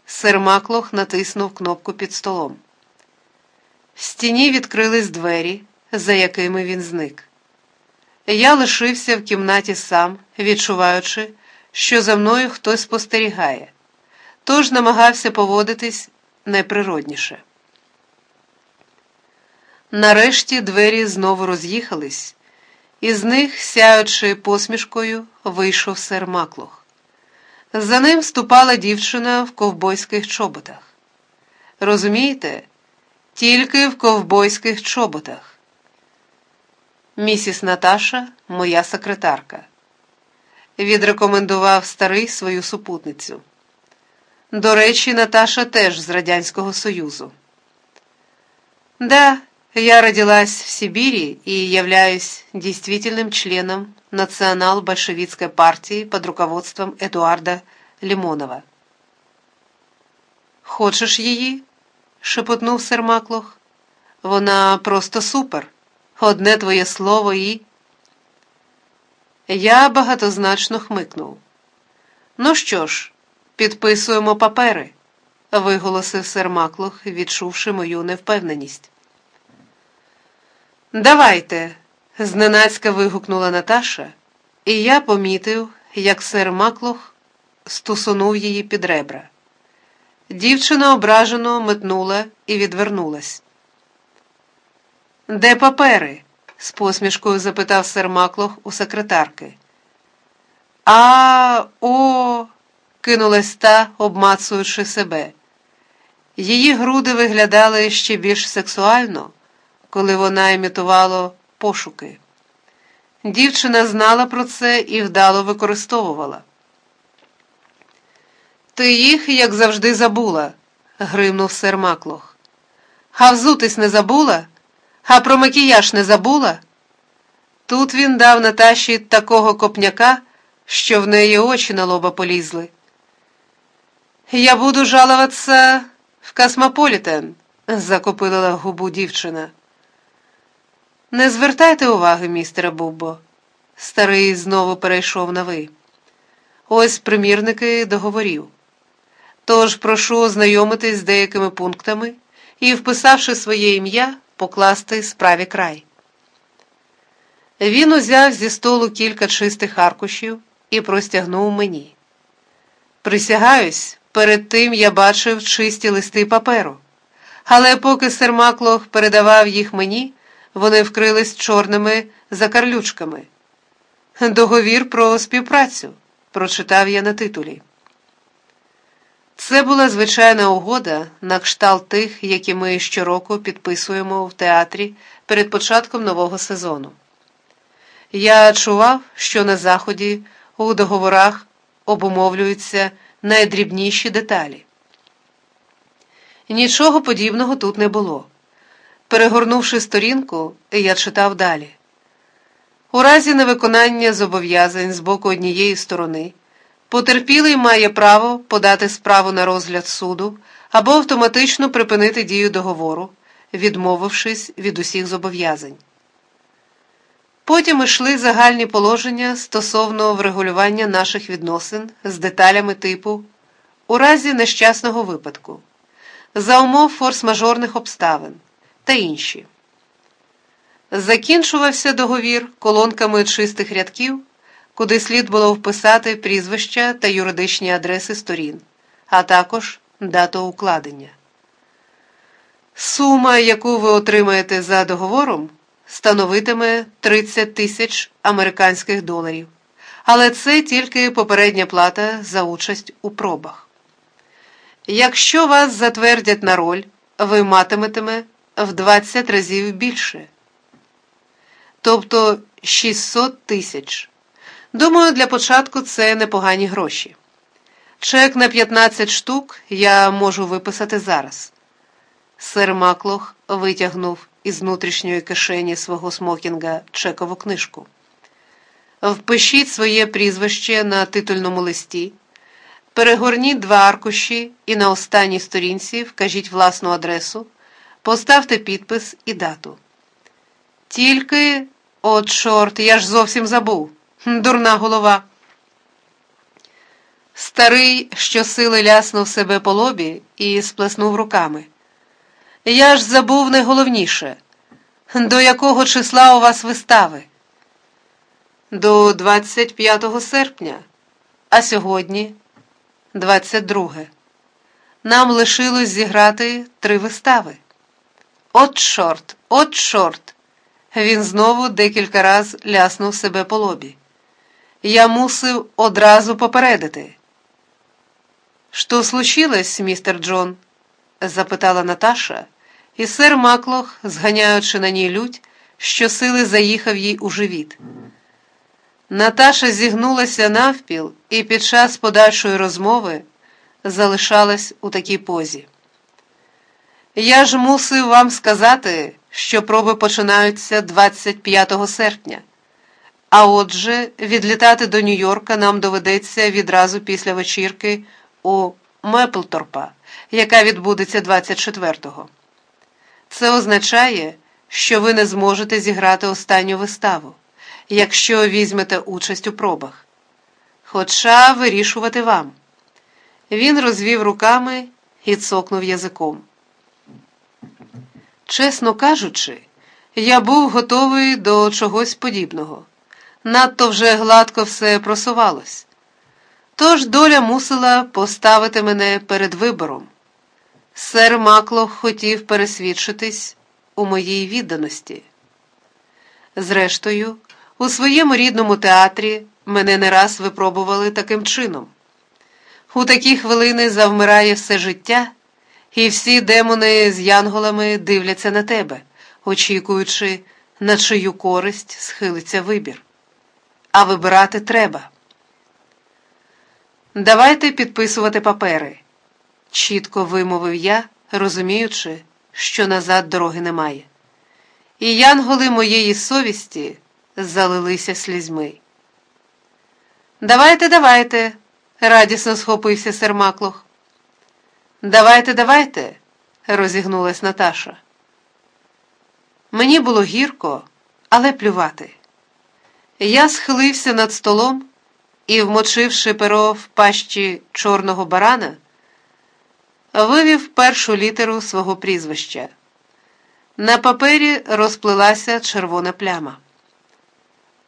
Сер Маклох натиснув кнопку під столом. В стіні відкрились двері, за якими він зник. Я лишився в кімнаті сам, відчуваючи, що за мною хтось спостерігає, тож намагався поводитись найприродніше. Нарешті двері знову роз'їхались, і з них, сяючи посмішкою, вийшов сер Маклох. За ним ступала дівчина в ковбойських чоботах. Розумієте, тільки в ковбойських чоботах. Місіс Наташа, моя секретарка, відрекомендував старий свою супутницю. До речі, Наташа теж з Радянського Союзу. Да, я родилась в Сибири и являюсь действительным членом национал-большевистской партии под руководством Эдуарда Лимонова. Хочеш її? шепотнув Сермаклох. Вона просто супер. Одне твоє слово і. Я багатозначно хмикнув. Ну що ж, підписуємо папери, виголосив Сермаклох, відчувши мою невпевненість. Давайте, зненацька вигукнула Наташа, і я помітив, як сер Маклох стусунув її під ребра. Дівчина ображено метнула і відвернулась. Де папери? з посмішкою запитав сер Маклох у секретарки. А о, кинулась та, обмацуючи себе. Її груди виглядали ще більш сексуально, коли вона імітувала пошуки. Дівчина знала про це і вдало використовувала. Ти їх, як завжди, забула, гримнув сер Маклох. А взутись не забула? А про макіяж не забула? Тут він дав Наташі такого копняка, що в неї очі на лоба полізли. Я буду жалуватися в Космополітен, закопилила губу дівчина. Не звертайте уваги, містере Буббо. Старий знову перейшов на ви. Ось примірники договорів. Тож прошу ознайомитись з деякими пунктами і, вписавши своє ім'я, покласти справі край. Він узяв зі столу кілька чистих аркушів і простягнув мені. Присягаюсь, перед тим я бачив чисті листи паперу, але поки Сермаклох передавав їх мені, вони вкрились чорними закарлючками. Договір про співпрацю, прочитав я на титулі. Це була звичайна угода на кшталт тих, які ми щороку підписуємо в театрі перед початком нового сезону. Я чував, що на Заході у договорах обумовлюються найдрібніші деталі. Нічого подібного тут не було. Перегорнувши сторінку, я читав далі. У разі невиконання зобов'язань з боку однієї сторони, потерпілий має право подати справу на розгляд суду або автоматично припинити дію договору, відмовившись від усіх зобов'язань. Потім йшли загальні положення стосовно врегулювання наших відносин з деталями типу у разі нещасного випадку, за умов форс-мажорних обставин та інші. Закінчувався договір колонками чистих рядків, куди слід було вписати прізвища та юридичні адреси сторін, а також дату укладення. Сума, яку ви отримаєте за договором, становитиме 30 тисяч американських доларів, але це тільки попередня плата за участь у пробах. Якщо вас затвердять на роль, ви матиметиме в 20 разів більше. Тобто 600 тисяч. Думаю, для початку це непогані гроші. Чек на 15 штук я можу виписати зараз. Сер Маклох витягнув із внутрішньої кишені свого смокінга чекову книжку. Впишіть своє прізвище на титульному листі, перегорніть два аркуші і на останній сторінці вкажіть власну адресу, поставте підпис і дату. Тільки, от чорт, я ж зовсім забув. Дурна голова. Старий щосили ляснув себе по лобі і сплеснув руками. Я ж забув найголовніше. До якого числа у вас вистави? До 25 серпня, а сьогодні 22. Нам лишилось зіграти три вистави. От чорт, от чорт. Він знову декілька раз ляснув себе по лобі. Я мусив одразу попередити. Що случилось, містер Джон? запитала Наташа, і сер Маклох, зганяючи на ній лють, щосили заїхав їй у живіт. Наташа зігнулася навпіл і під час подальшої розмови залишалась у такій позі. Я ж мусив вам сказати, що проби починаються 25 серпня. А отже, відлітати до Нью-Йорка нам доведеться відразу після вечірки у Меплторпа, яка відбудеться 24-го. Це означає, що ви не зможете зіграти останню виставу, якщо візьмете участь у пробах. Хоча вирішувати вам. Він розвів руками і цокнув язиком. Чесно кажучи, я був готовий до чогось подібного. Надто вже гладко все просувалось. Тож доля мусила поставити мене перед вибором. Сер Маклох хотів пересвідчитись у моїй відданості. Зрештою, у своєму рідному театрі мене не раз випробували таким чином. У такі хвилини завмирає все життя, і всі демони з янголами дивляться на тебе, очікуючи, на чию користь схилиться вибір. А вибирати треба. Давайте підписувати папери, чітко вимовив я, розуміючи, що назад дороги немає. І янголи моєї совісті залилися слізьми. Давайте, давайте, радісно схопився Сермаклох. Давайте, давайте, розігнулась Наташа. Мені було гірко, але плювати. Я схилився над столом і, вмочивши перо в пащі чорного барана, вивів першу літеру свого прізвища. На папері розплилася червона пляма.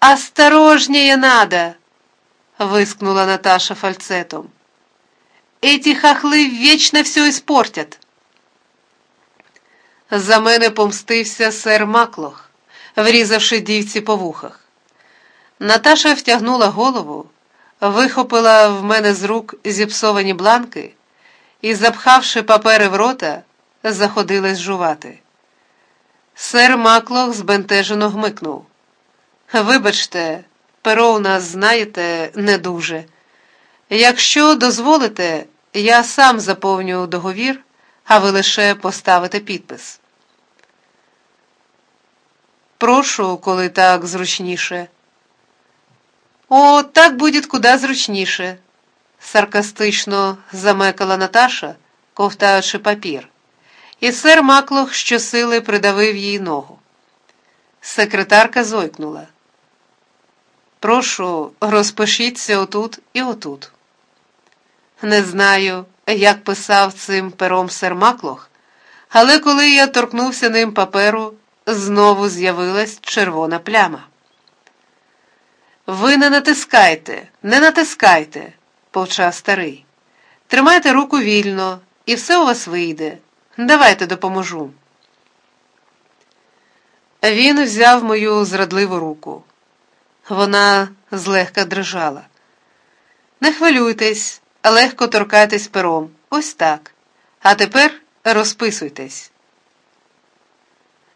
«Осторожнее надо!» — вискнула Наташа фальцетом. «Эти хахли вічно все испортят!» За мене помстився сер Маклох, врізавши дівці по вухах. Наташа втягнула голову, вихопила в мене з рук зіпсовані бланки і, запхавши папери в рота, заходилась жувати. Сер Маклох збентежено гмикнув. Вибачте, перо у нас, знаєте, не дуже. Якщо дозволите, я сам заповню договір, а ви лише поставите підпис. Прошу, коли так зручніше. О, так буде куди зручніше, саркастично замекала Наташа, ковтаючи папір, і сер Маклох щосили придавив їй ногу. Секретарка зойкнула. Прошу, розпишіться отут і отут. Не знаю, як писав цим пером сер Маклох, але коли я торкнувся ним паперу, знову з'явилась червона пляма. Ви не натискайте, не натискайте, повчав старий. Тримайте руку вільно, і все у вас вийде. Давайте допоможу. Він взяв мою зрадливу руку. Вона злегка дрижала. Не хвилюйтесь, легко торкайтесь пером. Ось так. А тепер розписуйтесь.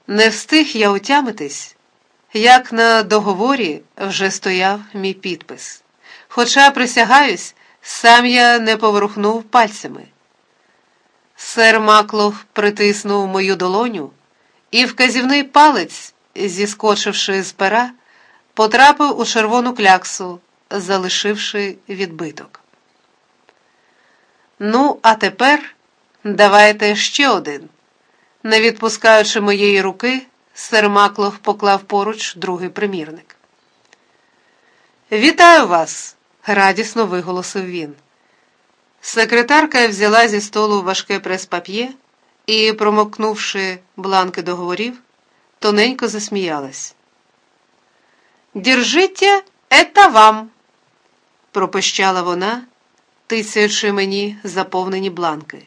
Не встиг я утямитись, як на договорі вже стояв мій підпис. Хоча, присягаюсь, сам я не поворухнув пальцями. Сер Маклох притиснув мою долоню, і вказівний палець, зіскочивши з пера, потрапив у червону кляксу, залишивши відбиток. Ну, а тепер давайте ще один. Не відпускаючи моєї руки, сер Маклох поклав поруч другий примірник. Вітаю вас, радісно виголосив він. Секретарка взяла зі столу важке прес-пап'є і, промокнувши бланки договорів, тоненько засміялась. Держите, это вам, пропищала вона, тицяючи мені заповнені бланки.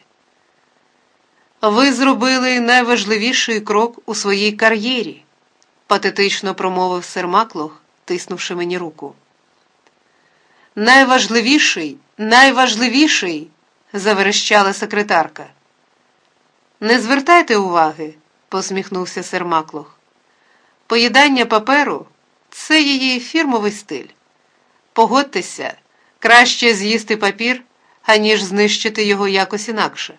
Ви зробили найважливіший крок у своїй кар'єрі, патетично промовив сер Маклох, тиснувши мені руку. Найважливіший, найважливіший, заверещала секретарка. Не звертайте уваги, посміхнувся сер Маклох. Поїдання паперу це її фірмовий стиль. Погодьтеся, краще з'їсти папір, аніж знищити його якось інакше.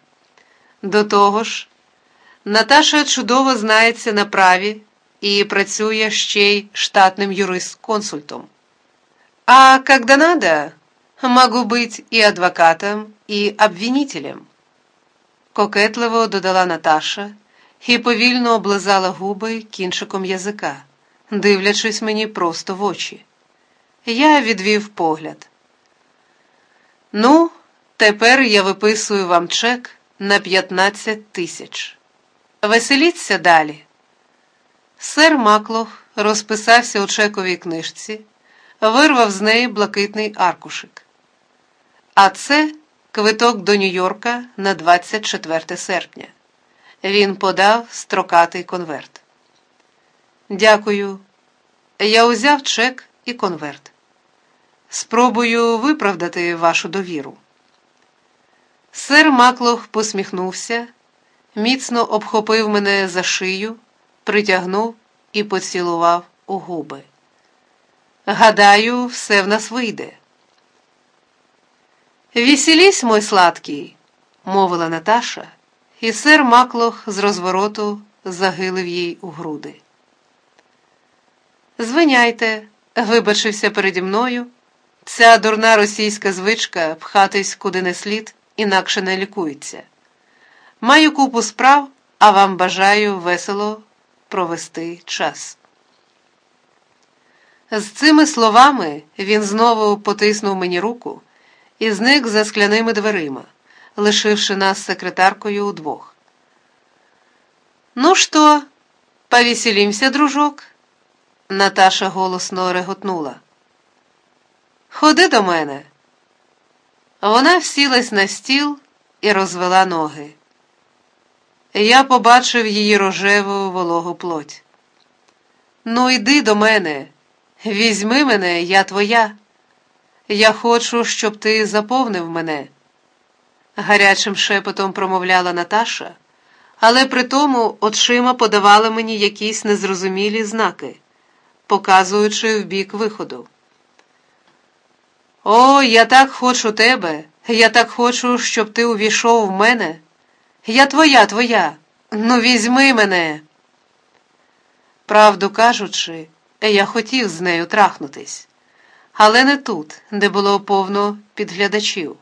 До того ж, Наташа чудово знається на праві і працює ще й штатним юрист-консультом. А когда надо, могу быть і адвокатом, і обвинителем. Кокетливо додала Наташа і повільно облизала губи кінчиком язика, дивлячись мені просто в очі. Я відвів погляд. Ну, тепер я виписую вам чек на 15 тисяч. Веселіться далі. Сер Маклох розписався у чековій книжці, вирвав з неї блакитний аркушик. А це квиток до Нью-Йорка на 24 серпня. Він подав строкатий конверт. Дякую. Я узяв чек і конверт. Спробую виправдати вашу довіру. Сер Маклох посміхнувся, міцно обхопив мене за шию, притягнув і поцілував у губи. Гадаю, все в нас вийде. Вісілісь, мой сладкий, мовила Наташа, і сер Маклох з розвороту загилив їй у груди. Звиняйте, вибачився переді мною. Ця дурна російська звичка пхатись куди не слід інакше не лікується. Маю купу справ, а вам бажаю весело провести час. З цими словами він знову потиснув мені руку і зник за скляними дверима, лишивши нас секретаркою удвох. Ну що, повеселімся, дружок? Наташа голосно реготнула. Ходи до мене. Вона всілась на стіл і розвела ноги. Я побачив її рожеву вологу плоть. Ну, йди до мене, візьми мене, я твоя. Я хочу, щоб ти заповнив мене, гарячим шепотом промовляла Наташа, але при тому очима подавала мені якісь незрозумілі знаки, показуючи в бік виходу. О, я так хочу тебе, я так хочу, щоб ти увійшов в мене. Я твоя, твоя. Ну, візьми мене. Правду кажучи, я хотів з нею трахнутись, але не тут, де було повно підглядачів.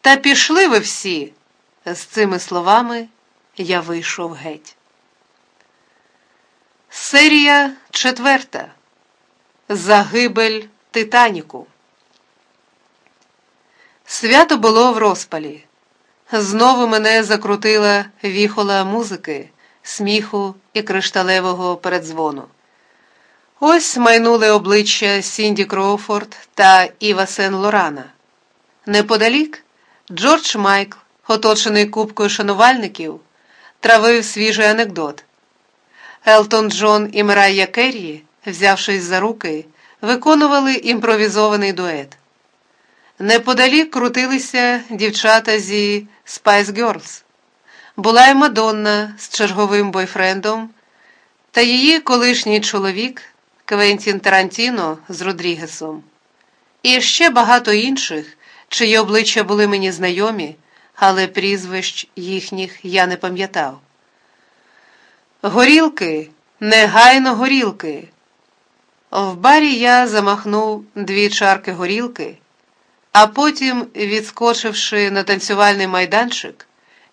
Та пішли ви всі. З цими словами я вийшов геть. Серія четверта. Загибель Титаніку. Свято було в розпалі. Знову мене закрутила віхола музики, сміху і кришталевого передзвону. Ось майнули обличчя Сінді Кроуфорд та Іва Сен Лорана. Неподалік Джордж Майкл, оточений кубкою шанувальників, травив свіжий анекдот. Елтон Джон і Мирайя Керрі, взявшись за руки, виконували імпровізований дует. Неподалік крутилися дівчата зі Spice Girls. Була й Мадонна з черговим бойфрендом та її колишній чоловік Квентін Тарантіно з Родрігесом. І ще багато інших, чиї обличчя були мені знайомі, але прізвищ їхніх я не пам'ятав. Горілки, негайно горілки. В барі я замахнув дві чарки горілки, а потім, відскочивши на танцювальний майданчик,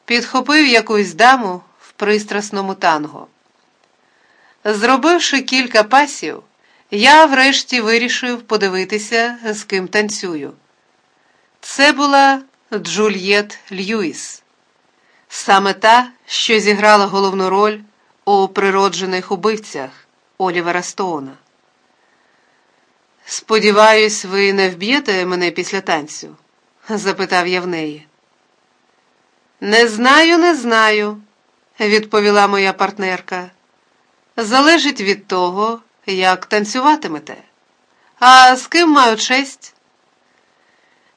підхопив якусь даму в пристрасному танго. Зробивши кілька пасів, я врешті вирішив подивитися, з ким танцюю. Це була Джульєт Льюіс, саме та, що зіграла головну роль у природжених убивцях Олівера Стоуна. Сподіваюсь, ви не вб'єте мене після танцю? запитав я в неї. Не знаю, не знаю, відповіла моя партнерка. Залежить від того, як танцюватимете. А з ким маю честь?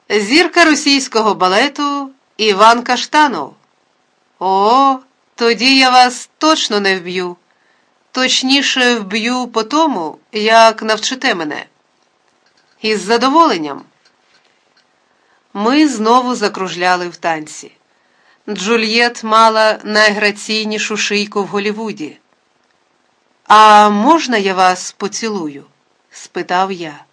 Зірка російського балету Іван Каштанов. О, тоді я вас точно не вб'ю. Точніше вб'ю по тому, як навчите мене. Із задоволенням. Ми знову закружляли в танці. Джульєт мала найграційнішу шийку в Голівуді. А можна я вас поцілую? спитав я.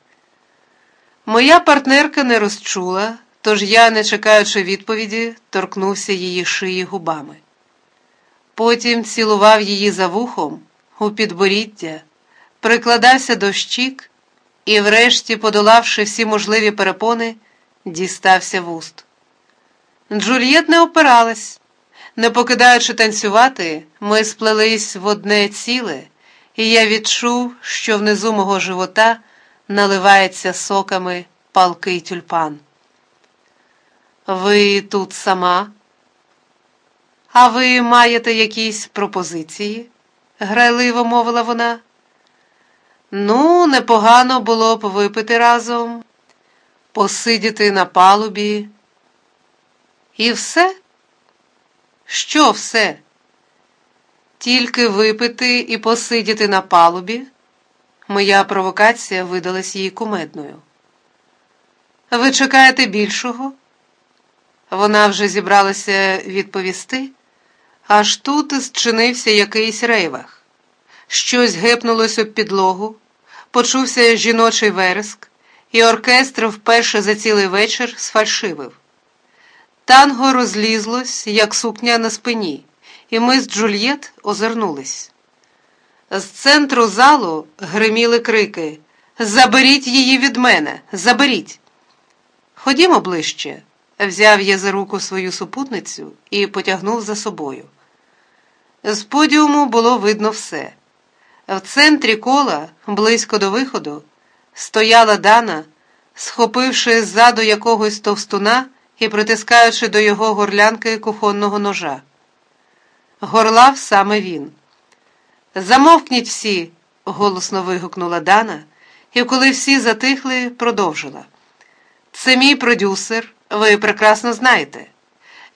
Моя партнерка не розчула, тож я, не чекаючи відповіді, торкнувся її шиї губами. Потім цілував її за вухом у підборіддя, прикладався до щік і, врешті, подолавши всі можливі перепони, дістався в уст. Джульєт не опиралась. Не покидаючи танцювати, ми сплелись в одне ціле, і я відчув, що внизу мого живота наливається соками палкий тюльпан. Ви тут сама? А ви маєте якісь пропозиції? грайливо мовила вона. Ну, непогано було б випити разом, посидіти на палубі. І все? Що все? Тільки випити і посидіти на палубі? Моя провокація видалась їй кумедною. Ви чекаєте більшого? Вона вже зібралася відповісти, аж тут зчинився якийсь рейвах. Щось гепнулось об підлогу, почувся жіночий вереск, і оркестр вперше за цілий вечір сфальшивив. Танго розлізлось, як сукня на спині, і ми з Джульєт озирнулись. З центру залу гриміли крики Заберіть її від мене, заберіть. Ходімо ближче, взяв я за руку свою супутницю і потягнув за собою. З подіуму було видно все. В центрі кола, близько до виходу, стояла Дана, схопивши ззаду якогось товстуна і притискаючи до його горлянки кухонного ножа. Горлав саме він. Замовкніть всі, голосно вигукнула Дана, і коли всі затихли, продовжила. Це мій продюсер, ви прекрасно знаєте.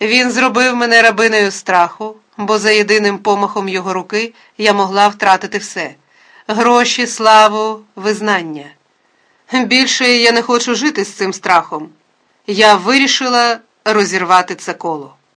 Він зробив мене рабиною страху, бо за єдиним помахом його руки я могла втратити все гроші, славу, визнання. Більше я не хочу жити з цим страхом. Я вирішила розірвати це коло.